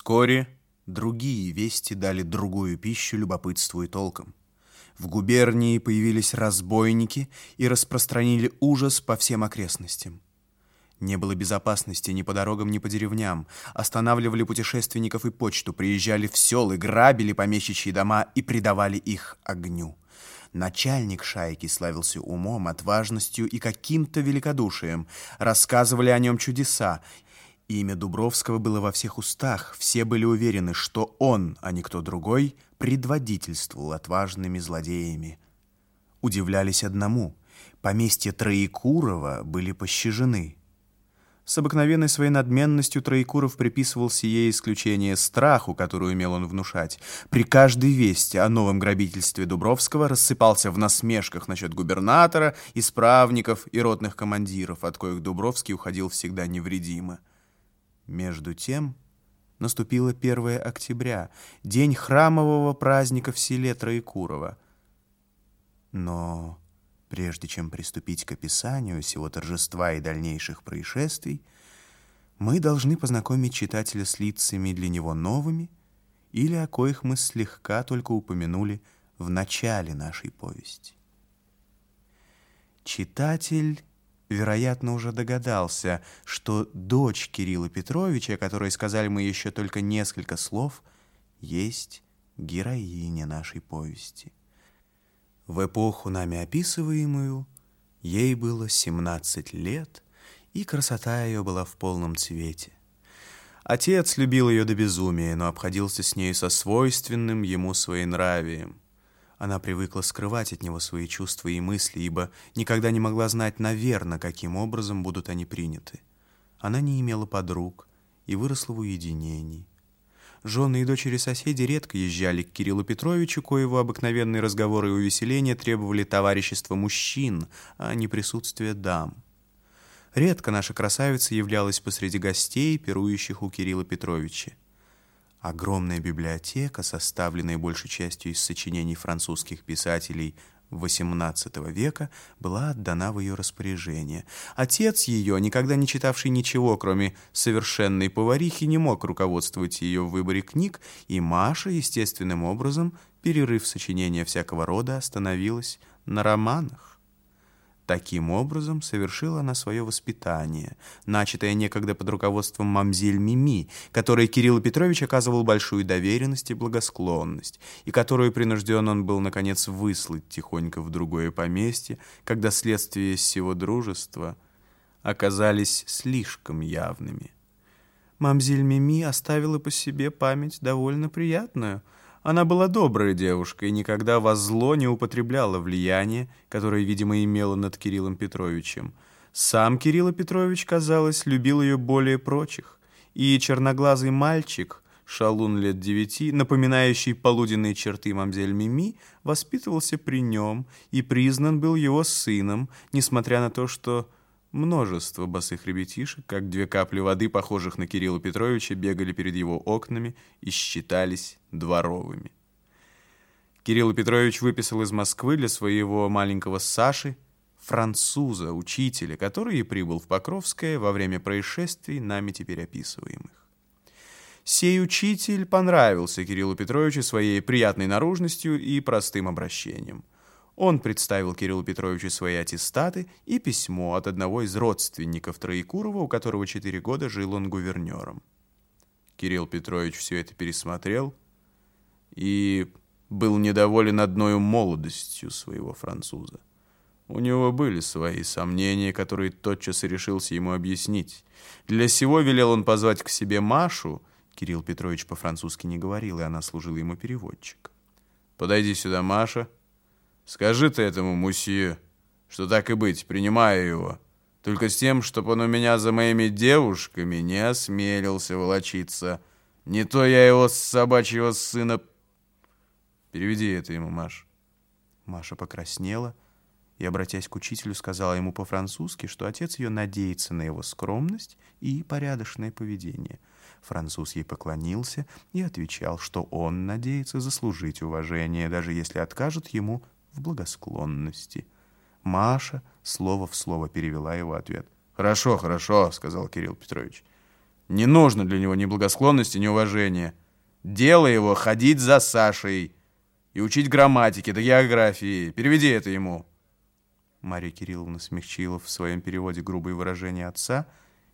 Вскоре другие вести дали другую пищу любопытству и толкам. В губернии появились разбойники и распространили ужас по всем окрестностям. Не было безопасности ни по дорогам, ни по деревням. Останавливали путешественников и почту, приезжали в селы, грабили помещичьи дома и предавали их огню. Начальник шайки славился умом, отважностью и каким-то великодушием. Рассказывали о нем чудеса. Имя Дубровского было во всех устах. Все были уверены, что он, а не кто другой, предводительствовал отважными злодеями. Удивлялись одному. Поместья Троекурова были пощажены. С обыкновенной своей надменностью Троекуров приписывал сие исключение страху, которую умел он внушать. При каждой вести о новом грабительстве Дубровского рассыпался в насмешках насчет губернатора, исправников и ротных командиров, от коих Дубровский уходил всегда невредимо. Между тем наступило 1 октября, день храмового праздника в селе Троекурово. Но Прежде чем приступить к описанию всего торжества и дальнейших происшествий, мы должны познакомить читателя с лицами для него новыми или о коих мы слегка только упомянули в начале нашей повести. Читатель, вероятно, уже догадался, что дочь Кирилла Петровича, о которой сказали мы еще только несколько слов, есть героиня нашей повести. В эпоху нами описываемую ей было 17 лет, и красота ее была в полном цвете. Отец любил ее до безумия, но обходился с ней со свойственным ему своенравием. Она привыкла скрывать от него свои чувства и мысли, ибо никогда не могла знать, наверное, каким образом будут они приняты. Она не имела подруг и выросла в уединении. Жены и дочери соседей редко езжали к Кириллу Петровичу, коего обыкновенные разговоры и увеселения требовали товарищества мужчин, а не присутствия дам. Редко наша красавица являлась посреди гостей, пирующих у Кирилла Петровича. Огромная библиотека, составленная большей частью из сочинений французских писателей XVIII века была отдана в ее распоряжение. Отец ее, никогда не читавший ничего, кроме совершенной поварихи, не мог руководствовать ее в выборе книг, и Маша, естественным образом, перерыв сочинения всякого рода, остановилась на романах. Таким образом совершила она свое воспитание, начатое некогда под руководством мамзель Мими, которой Кирилл Петрович оказывал большую доверенность и благосклонность, и которую принужден он был, наконец, выслать тихонько в другое поместье, когда следствия всего дружества оказались слишком явными. Мамзель Мими оставила по себе память довольно приятную — она была добрая девушка и никогда во зло не употребляла влияние, которое, видимо, имела над Кириллом Петровичем. Сам Кирилл Петрович, казалось, любил ее более прочих. И черноглазый мальчик, шалун лет девяти, напоминающий полуденные черты мамзель Мими, воспитывался при нем и признан был его сыном, несмотря на то, что Множество босых ребятишек, как две капли воды, похожих на Кирилла Петровича, бегали перед его окнами и считались дворовыми. Кирилл Петрович выписал из Москвы для своего маленького Саши француза, учителя, который и прибыл в Покровское во время происшествий, нами теперь описываемых. Сей учитель понравился Кириллу Петровичу своей приятной наружностью и простым обращением – он представил Кириллу Петровичу свои аттестаты и письмо от одного из родственников Троекурова, у которого четыре года жил он гувернером. Кирилл Петрович все это пересмотрел и был недоволен одной молодостью своего француза. У него были свои сомнения, которые тотчас и решился ему объяснить. Для сего велел он позвать к себе Машу. Кирилл Петрович по-французски не говорил, и она служила ему переводчик. «Подойди сюда, Маша», Скажи ты этому мусье, что так и быть, принимаю его. Только с тем, чтобы он у меня за моими девушками не осмелился волочиться. Не то я его с собачьего сына... Переведи это ему, Маш. Маша покраснела и, обратясь к учителю, сказала ему по-французски, что отец ее надеется на его скромность и порядочное поведение. Француз ей поклонился и отвечал, что он надеется заслужить уважение, даже если откажут ему в благосклонности. Маша слово в слово перевела его ответ. «Хорошо, хорошо», — сказал Кирилл Петрович. Не нужно для него ни благосклонности, ни уважения. Дело его ходить за Сашей и учить грамматике да географии. Переведи это ему». Мария Кирилловна смягчила в своем переводе грубые выражения отца,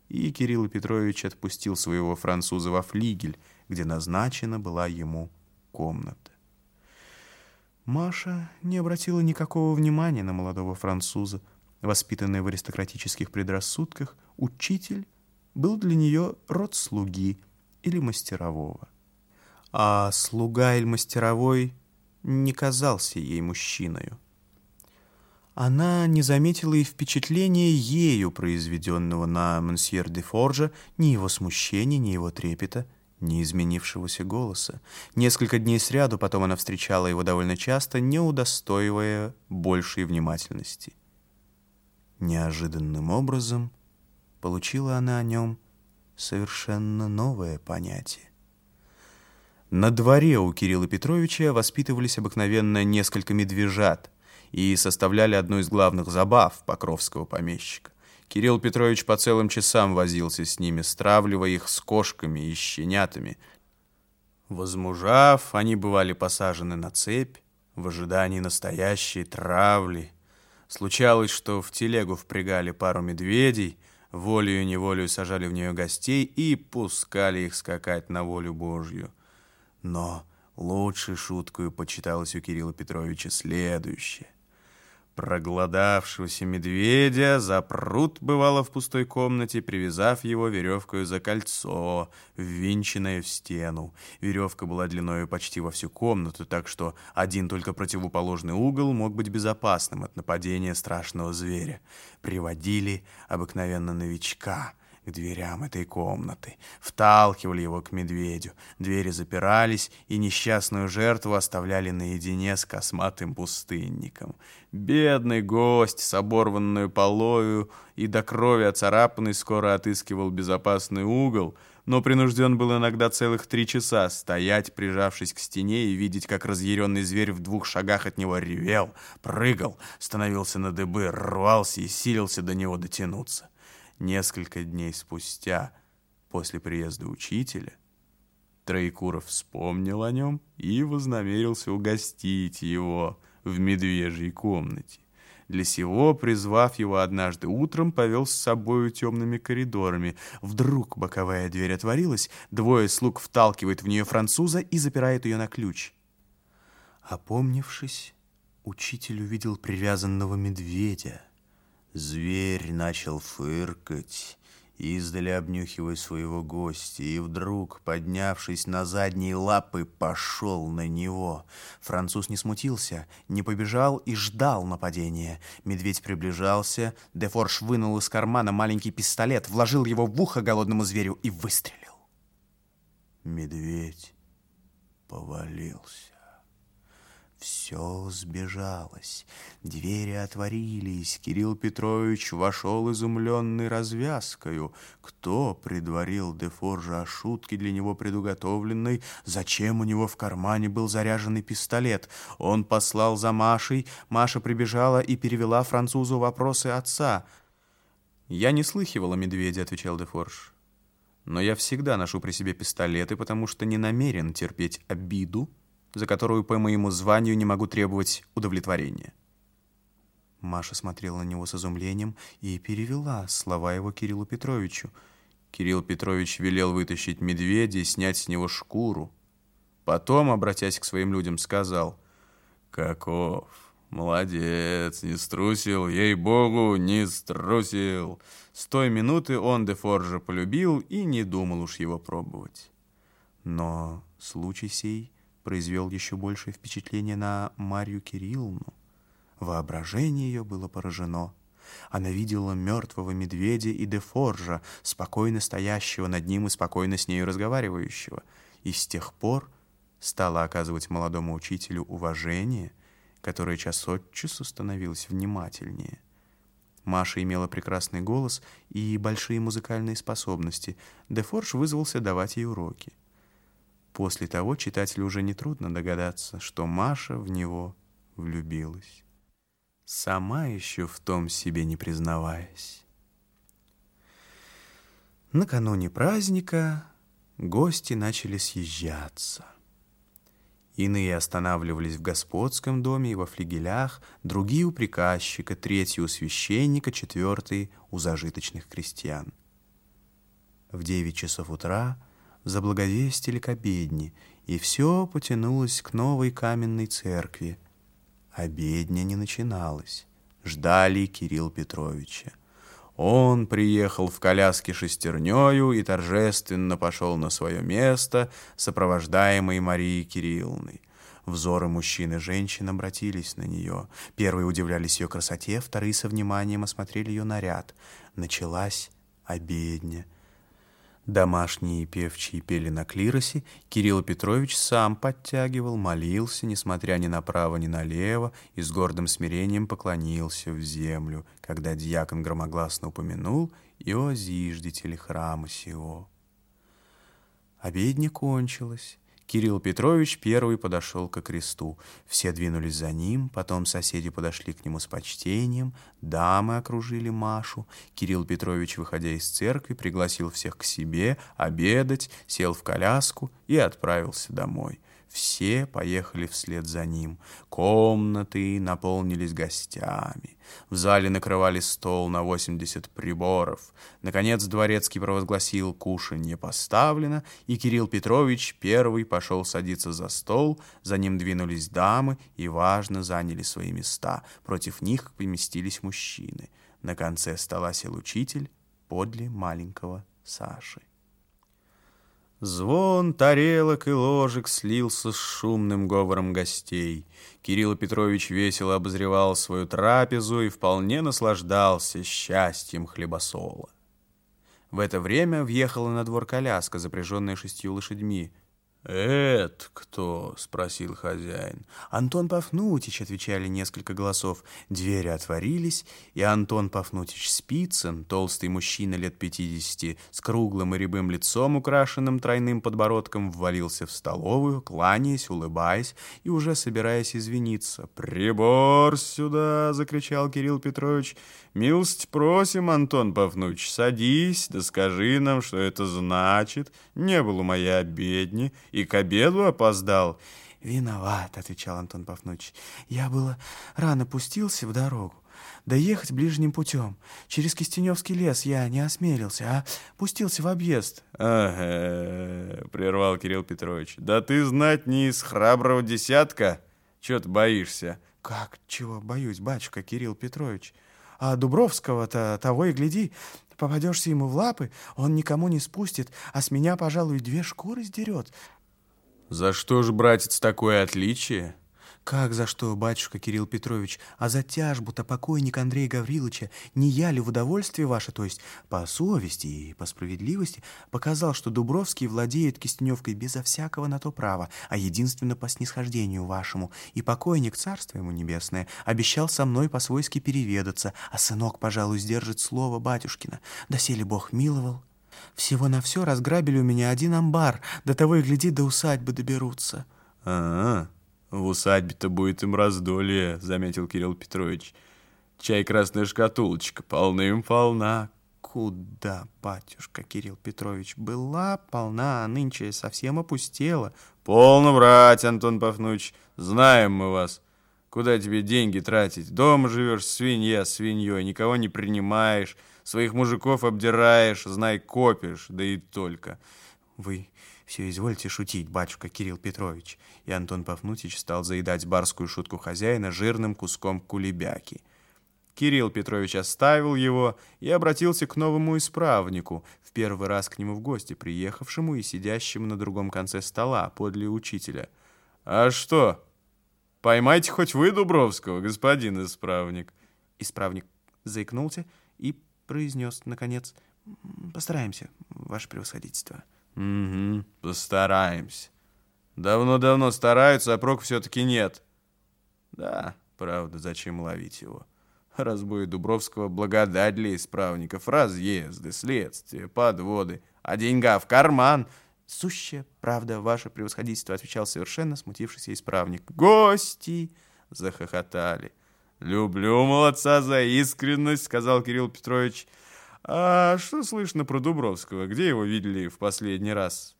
и Кирилл Петрович отпустил своего француза во флигель, где назначена была ему комната. Маша не обратила никакого внимания на молодого француза. Воспитанная в аристократических предрассудках, учитель был для нее род слуги или мастерового. А слуга или мастеровой не казался ей мужчиною. Она не заметила и впечатления ею произведенного на Монсьер де Форжа, ни его смущения, ни его трепета — не изменившегося голоса. Несколько дней сряду потом она встречала его довольно часто, не удостоивая большей внимательности. Неожиданным образом получила она о нем совершенно новое понятие. На дворе у Кирилла Петровича воспитывались обыкновенно несколько медвежат и составляли одну из главных забав покровского помещика. Кирилл Петрович по целым часам возился с ними, стравливая их с кошками и щенятами. Возмужав, они бывали посажены на цепь в ожидании настоящей травли. Случалось, что в телегу впрягали пару медведей, волею-неволею сажали в нее гостей и пускали их скакать на волю Божью. Но лучшей шуткой почиталось у Кирилла Петровича следующее. Проголодавшегося медведя запрут бывало в пустой комнате, привязав его веревкой за кольцо, ввинченное в стену. Веревка была длиной почти во всю комнату, так что один только противоположный угол мог быть безопасным от нападения страшного зверя. Приводили обыкновенно новичка — к дверям этой комнаты, вталкивали его к медведю. Двери запирались, и несчастную жертву оставляли наедине с косматым пустынником. Бедный гость с оборванной полою и до крови оцарапанный скоро отыскивал безопасный угол, но принужден был иногда целых три часа стоять, прижавшись к стене, и видеть, как разъяренный зверь в двух шагах от него ревел, прыгал, становился на дыбы, рвался и силился до него дотянуться. Несколько дней спустя, после приезда учителя, Троекуров вспомнил о нем и вознамерился угостить его в медвежьей комнате. Для сего, призвав его однажды утром, повел с собою темными коридорами. Вдруг боковая дверь отворилась, двое слуг вталкивают в нее француза и запирают ее на ключ. Опомнившись, учитель увидел привязанного медведя. Зверь начал фыркать, издали обнюхивая своего гостя, и вдруг, поднявшись на задние лапы, пошел на него. Француз не смутился, не побежал и ждал нападения. Медведь приближался, Дефорж вынул из кармана маленький пистолет, вложил его в ухо голодному зверю и выстрелил. Медведь повалился. Все сбежалось. Двери отворились. Кирилл Петрович вошел изумленный развязкою. Кто предварил Дефоржа о шутке для него предуготовленной? Зачем у него в кармане был заряженный пистолет? Он послал за Машей. Маша прибежала и перевела французу вопросы отца. «Я не слыхивал о медведе», — отвечал Дефорж. «Но я всегда ношу при себе пистолеты, потому что не намерен терпеть обиду, за которую по моему званию не могу требовать удовлетворения». Маша смотрела на него с изумлением и перевела слова его Кириллу Петровичу. Кирилл Петрович велел вытащить медведя и снять с него шкуру. Потом, обратясь к своим людям, сказал, «Каков, молодец, не струсил, ей-богу, не струсил». С той минуты он Дефоржа полюбил и не думал уж его пробовать. Но случай сей произвел еще большее впечатление на Марью Кирилловну. Воображение ее было поражено. Она видела мертвого медведя и Дефоржа, спокойно стоящего над ним и спокойно с нею разговаривающего, и с тех пор стала оказывать молодому учителю уважение, которое час от часу становилось внимательнее. Маша имела прекрасный голос и большие музыкальные способности. Дефорж вызвался давать ей уроки. После того читателю уже нетрудно догадаться, что Маша в него влюбилась, сама еще в том себе не признаваясь. Накануне праздника гости начали съезжаться. Иные останавливались в господском доме и во флигелях, другие у приказчика, третьи у священника, четвертые у зажиточных крестьян. В девять часов утра заблаговестили к обедне, и все потянулось к новой каменной церкви. Обедня не начиналась. Ждали Кирилл Петровича. Он приехал в коляске шестернёю и торжественно пошел на свое место, сопровождаемый Марией Кирилловной. Взоры мужчин и женщин обратились на нее. Первые удивлялись ее красоте, вторые со вниманием осмотрели ее наряд. Началась обедня. Домашние певчие пели на клиросе, Кирилл Петрович сам подтягивал, молился, несмотря ни направо, ни налево, и с гордым смирением поклонился в землю, когда дьякон громогласно упомянул и о зиждителе храма сего. Обедня кончилась. Кирилл Петрович первый подошел ко кресту. Все двинулись за ним, потом соседи подошли к нему с почтением, дамы окружили Машу. Кирилл Петрович, выходя из церкви, пригласил всех к себе обедать, сел в коляску и отправился домой. Все поехали вслед за ним. Комнаты наполнились гостями. В зале накрывали стол на 80 приборов. Наконец дворецкий провозгласил «кушанье поставлено», и Кирилл Петрович первый пошел садиться за стол, за ним двинулись дамы и, важно, заняли свои места. Против них поместились мужчины. На конце стола сел учитель подле маленького Саши. Звон тарелок и ложек слился с шумным говором гостей. Кирилл Петрович весело обозревал свою трапезу и вполне наслаждался счастьем хлебосола. В это время въехала на двор коляска, запряженная шестью лошадьми. «Это кто?» — спросил хозяин. «Антон Пафнутич», — отвечали несколько голосов. Двери отворились, и Антон Пафнутич Спицын, толстый мужчина лет пятидесяти, с круглым и рябым лицом, украшенным тройным подбородком, ввалился в столовую, кланяясь, улыбаясь и уже собираясь извиниться. «Прибор сюда!» — закричал Кирилл Петрович. «Милость просим, Антон Пафнутич, садись, да скажи нам, что это значит. Не было моей обедни» и к обеду опоздал. «Виноват», — отвечал Антон Павнович. «Я было рано пустился в дорогу. Доехать ближним путем. Через Кистеневский лес я не осмелился, а пустился в объезд». «Ага», — прервал Кирилл Петрович. «Да ты знать не из храброго десятка. Чего ты боишься?» «Как? Чего боюсь, батюшка Кирилл Петрович? А Дубровского-то того и гляди, попадешься ему в лапы, он никому не спустит, а с меня, пожалуй, две шкуры сдерет». За что ж, братец, такое отличие? Как за что, батюшка Кирилл Петрович? А за тяжбу-то покойника Андрея Гавриловича не я ли в удовольствие ваше, то есть по совести и по справедливости, показал, что Дубровский владеет Кистеневкой безо всякого на то права, а единственно по снисхождению вашему. И покойник, царство ему небесное, обещал со мной по-свойски переведаться, а сынок, пожалуй, сдержит слово батюшкина. Доселе Бог миловал. Всего на все разграбили у меня один амбар. До того и гляди, до усадьбы доберутся. А, -а в усадьбе-то будет им раздолье, заметил Кирилл Петрович. Чай красная шкатулочка, полным-полна. Куда, батюшка Кирилл Петрович, была полна, а нынче совсем опустела. Полно врать, Антон Павнович, знаем мы вас. Куда тебе деньги тратить? Дома живешь, свинья свиньей, никого не принимаешь. Своих мужиков обдираешь, знай, копишь, да и только. Вы все извольте шутить, батюшка Кирилл Петрович. И Антон Пафнутич стал заедать барскую шутку хозяина жирным куском кулебяки. Кирилл Петрович оставил его и обратился к новому исправнику, в первый раз к нему в гости приехавшему и сидящему на другом конце стола подле учителя. «А что, поймайте хоть вы Дубровского, господин исправник?» Исправник заикнулся и произнес, наконец, «Постараемся, ваше превосходительство». «Угу, постараемся. Давно-давно стараются, а прок все-таки нет». «Да, правда, зачем ловить его?» Разбой Дубровского благодать для исправников, разъезды, следствия, подводы, а деньга в карман. Сущая правда, ваше превосходительство, отвечал совершенно смутившийся исправник. Гости! Захохотали. «Люблю молодца за искренность», — сказал Кирилл Петрович. А что слышно про Дубровского? Где его видели в последний раз?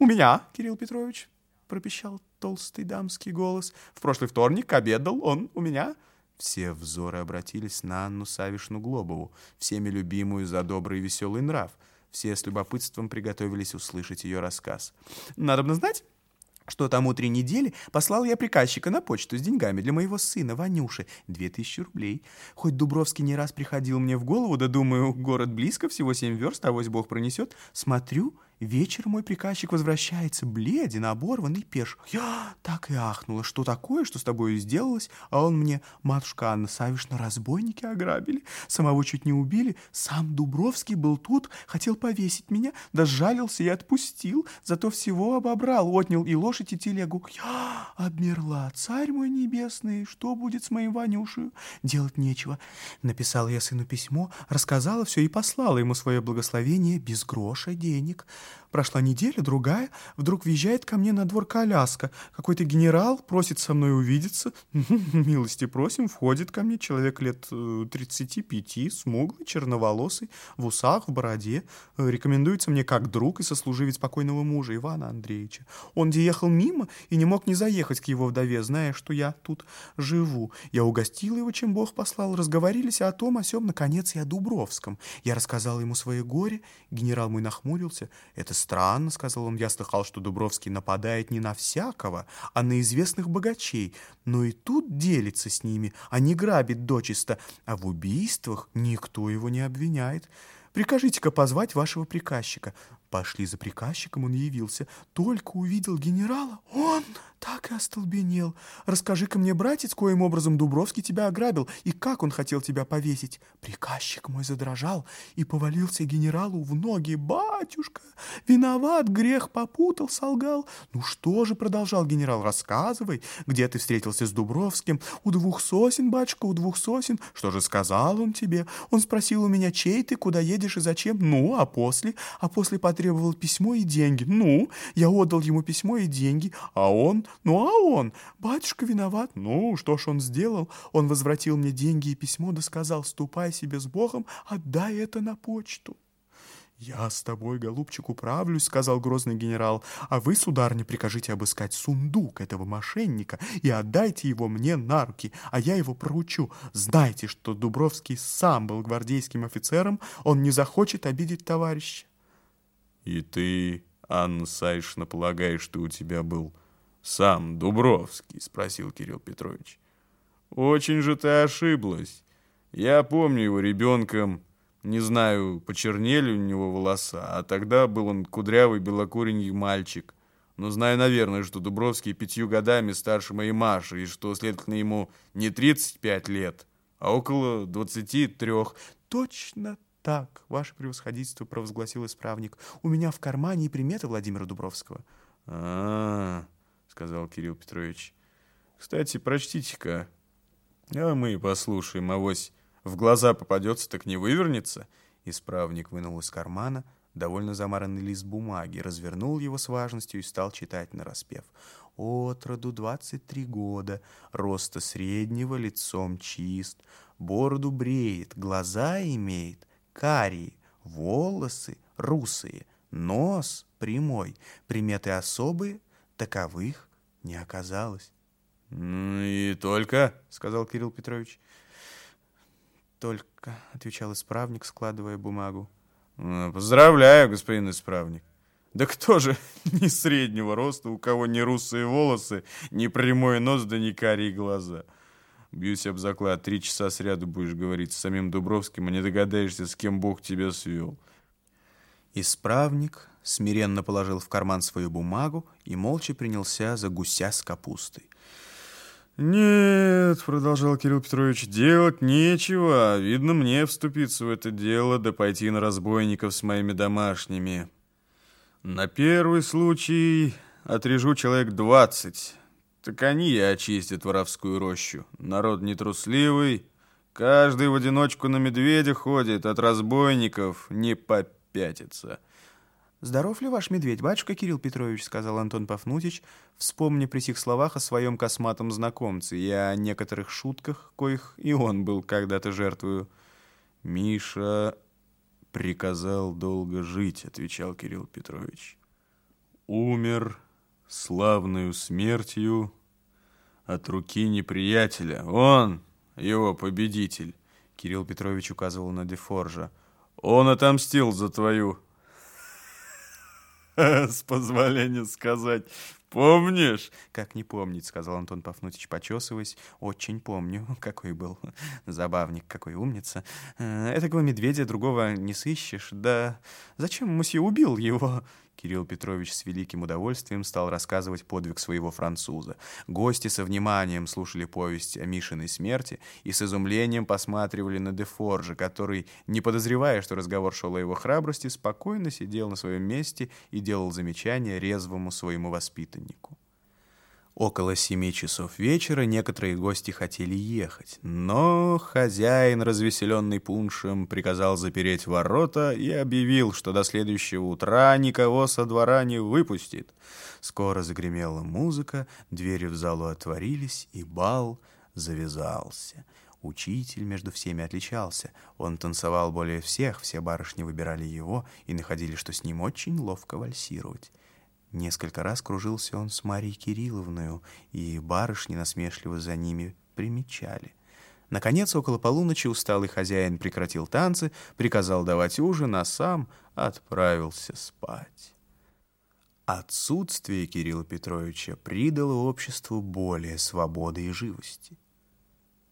У меня, Кирилл Петрович, пропищал толстый дамский голос. В прошлый вторник обедал он у меня. Все взоры обратились на Анну Савишну Глобову, всеми любимую за добрый и веселый нрав. Все с любопытством приготовились услышать ее рассказ. «Надо бы знать, что тому три недели послал я приказчика на почту с деньгами для моего сына Ванюши. Две тысячи рублей. Хоть Дубровский не раз приходил мне в голову, да думаю, город близко, всего семь верст, авось Бог пронесет. Смотрю, Вечер мой приказчик возвращается, бледен, оборванный, пеш. Я так и ахнула, что такое, что с тобой сделалось, а он мне, матушка Анна Савишна, разбойники ограбили, самого чуть не убили, сам Дубровский был тут, хотел повесить меня, да сжалился и отпустил, зато всего обобрал, отнял и лошадь, и телегу. Я обмерла, царь мой небесный, что будет с моим Ванюшей? Делать нечего. Написала я сыну письмо, рассказала все и послала ему свое благословение без гроша денег. Прошла неделя, другая, вдруг въезжает ко мне на двор коляска. Какой-то генерал просит со мной увидеться. Милости просим, входит ко мне человек лет 35, э, смуглый, черноволосый, в усах, в бороде. Рекомендуется мне как друг и сослуживец покойного мужа Ивана Андреевича. Он где ехал мимо и не мог не заехать к его вдове, зная, что я тут живу. Я угостил его, чем Бог послал, разговорились о том, о сём, наконец, и о Дубровском. Я рассказал ему свое горе, генерал мой нахмурился. Это странно, — сказал он, — я слыхал, что Дубровский нападает не на всякого, а на известных богачей, но и тут делится с ними, а не грабит дочисто, а в убийствах никто его не обвиняет. Прикажите-ка позвать вашего приказчика. Пошли за приказчиком, он явился. Только увидел генерала, он так и остолбенел. Расскажи-ка мне, братец, коим образом Дубровский тебя ограбил, и как он хотел тебя повесить. Приказчик мой задрожал и повалился генералу в ноги. Батюшка, виноват, грех попутал, солгал. Ну что же, продолжал генерал, рассказывай, где ты встретился с Дубровским? У двух сосен, батюшка, у двух сосен. Что же сказал он тебе? Он спросил у меня, чей ты, куда едешь и зачем? Ну, а после? А после потребовал письмо и деньги. Ну, я отдал ему письмо и деньги, а он ну а он? Батюшка виноват. Ну, что ж он сделал? Он возвратил мне деньги и письмо, да сказал, ступай себе с Богом, отдай это на почту. «Я с тобой, голубчик, управлюсь», — сказал грозный генерал. «А вы, сударыня, прикажите обыскать сундук этого мошенника и отдайте его мне на руки, а я его проучу. Знайте, что Дубровский сам был гвардейским офицером, он не захочет обидеть товарища». «И ты, Анна Саишна, полагаешь, что у тебя был «Сам Дубровский?» — спросил Кирилл Петрович. «Очень же ты ошиблась. Я помню его ребенком, не знаю, почернели у него волоса, а тогда был он кудрявый белокуренький мальчик. Но знаю, наверное, что Дубровский пятью годами старше моей Маши, и что, следовательно, ему не 35 лет, а около 23. Точно так, ваше превосходительство, провозгласил исправник. У меня в кармане и приметы Владимира Дубровского. А-а-а сказал Кирилл Петрович. «Кстати, прочтите-ка, а мы послушаем, авось в глаза попадется, так не вывернется». Исправник вынул из кармана довольно замаранный лист бумаги, развернул его с важностью и стал читать нараспев. «От роду двадцать три года, роста среднего, лицом чист, бороду бреет, глаза имеет, карие, волосы русые, нос прямой, приметы особые, таковых не оказалось. «Ну и только», — сказал Кирилл Петрович. «Только», — отвечал исправник, складывая бумагу. «Ну, «Поздравляю, господин исправник. Да кто же ни среднего роста, у кого ни русые волосы, ни прямой нос, да ни карие глаза?» Бьюсь об заклад, три часа сряду будешь говорить с самим Дубровским, а не догадаешься, с кем Бог тебя свел. Исправник смиренно положил в карман свою бумагу и молча принялся за гуся с капустой. «Нет», — продолжал Кирилл Петрович, — «делать нечего. Видно мне вступиться в это дело, да пойти на разбойников с моими домашними. На первый случай отрежу человек двадцать, так они и очистят воровскую рощу. Народ нетрусливый, каждый в одиночку на медведя ходит, от разбойников не попятится». «Здоров ли ваш медведь, батюшка Кирилл Петрович?» — сказал Антон Пафнутич, вспомня при сих словах о своем косматом знакомце и о некоторых шутках, коих и он был когда-то жертвою. «Миша приказал долго жить, отвечал Кирилл Петрович. Умер славную смертью от руки неприятеля. Он, его победитель. Кирилл Петрович указывал на Дефоржа. Он отомстил за твою с позволения сказать. Помнишь? Как не помнить, сказал Антон Пафнутич, почесываясь. Очень помню. Какой был забавник, какой умница. Э, Этакого медведя другого не сыщешь. Да зачем мусье убил его? Кирилл Петрович с великим удовольствием стал рассказывать подвиг своего француза. Гости со вниманием слушали повесть о Мишиной смерти и с изумлением посматривали на Дефоржа, который, не подозревая, что разговор шел о его храбрости, спокойно сидел на своем месте и делал замечания резвому своему воспитаннику. Около семи часов вечера некоторые гости хотели ехать, но хозяин, развеселенный пуншем, приказал запереть ворота и объявил, что до следующего утра никого со двора не выпустит. Скоро загремела музыка, двери в залу отворились, и бал завязался. Учитель между всеми отличался. Он танцевал более всех, все барышни выбирали его и находили, что с ним очень ловко вальсировать. Несколько раз кружился он с Марией Кирилловной, и барышни насмешливо за ними примечали. Наконец, около полуночи усталый хозяин прекратил танцы, приказал давать ужин, а сам отправился спать. Отсутствие Кирилла Петровича придало обществу более свободы и живости.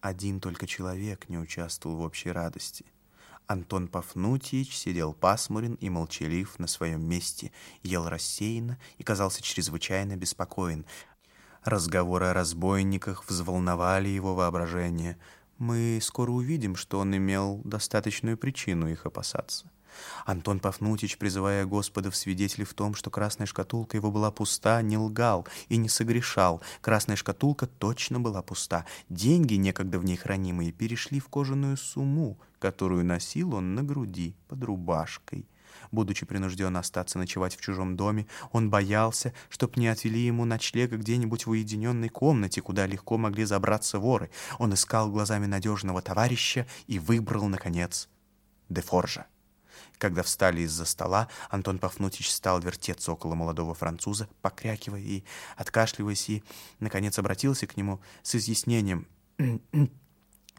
Один только человек не участвовал в общей радости — Антон Пафнутьевич сидел пасмурен и молчалив на своем месте, ел рассеянно и казался чрезвычайно беспокоен. Разговоры о разбойниках взволновали его воображение. Мы скоро увидим, что он имел достаточную причину их опасаться. Антон Пафнутич, призывая Господа в свидетели в том, что красная шкатулка его была пуста, не лгал и не согрешал. Красная шкатулка точно была пуста. Деньги, некогда в ней хранимые, перешли в кожаную сумму, которую носил он на груди под рубашкой. Будучи принужден остаться ночевать в чужом доме, он боялся, чтоб не отвели ему ночлега где-нибудь в уединенной комнате, куда легко могли забраться воры. Он искал глазами надежного товарища и выбрал, наконец, Дефоржа. Когда встали из-за стола, Антон Пафнутич стал вертеться около молодого француза, покрякивая и откашливаясь, и, наконец, обратился к нему с изъяснением.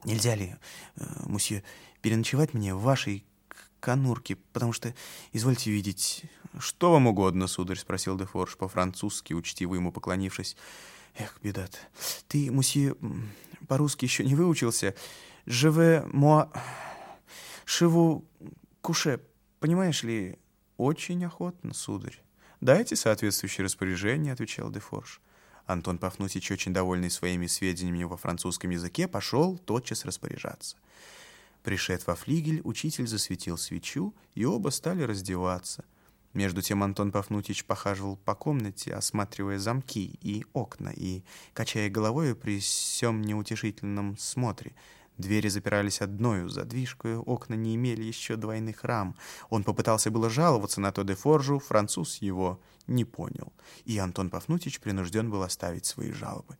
«Нельзя ли, э, мусье, переночевать мне в вашей конурке, потому что, извольте видеть...» «Что вам угодно, сударь?» — спросил Дефорж по-французски, учтиво ему поклонившись. «Эх, беда -то. Ты, мусье, по-русски еще не выучился. Живе moi... Шиву куше, понимаешь ли, очень охотно, сударь. Дайте соответствующее распоряжение, отвечал Дефорж. Антон Пафнутич, очень довольный своими сведениями во французском языке, пошел тотчас распоряжаться. Пришед во флигель, учитель засветил свечу, и оба стали раздеваться. Между тем Антон Пафнутич похаживал по комнате, осматривая замки и окна, и, качая головой при всем неутешительном смотре, Двери запирались одною задвижкой, окна не имели еще двойных рам. Он попытался было жаловаться на то де Форжу, француз его не понял, и Антон Пафнутич принужден был оставить свои жалобы.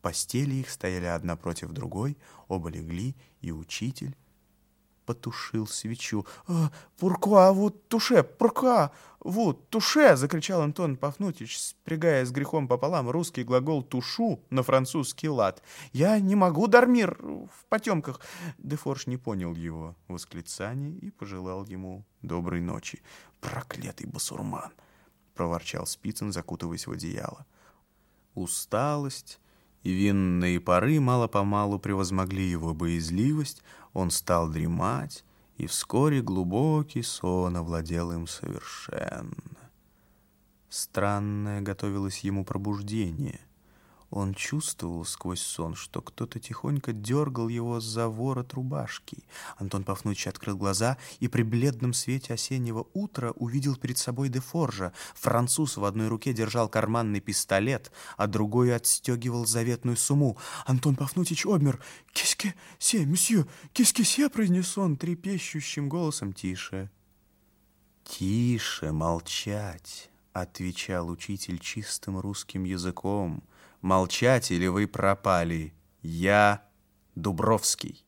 Постели их стояли одна против другой, оба легли, и учитель потушил свечу. «А, «Пуркуа, вот туше, пуркуа, вот туше!» — закричал Антон Пафнутич, спрягая с грехом пополам русский глагол «тушу» на французский лад. «Я не могу, Дармир, в потемках!» Дефорж не понял его восклицания и пожелал ему доброй ночи. «Проклятый басурман!» — проворчал Спицын, закутываясь в одеяло. Усталость и винные пары мало-помалу превозмогли его боязливость, он стал дремать, и вскоре глубокий сон овладел им совершенно. Странное готовилось ему пробуждение. Он чувствовал сквозь сон, что кто-то тихонько дергал его за ворот рубашки. Антон Пафнутич открыл глаза и при бледном свете осеннего утра увидел перед собой Дефоржа. Француз в одной руке держал карманный пистолет, а другой отстегивал заветную сумму. Антон Пафнутич обмер. «Киске се, месье, киске се!» произнес он трепещущим голосом. «Тише, тише, молчать!» — отвечал учитель чистым русским языком — Молчать или вы пропали. Я Дубровский.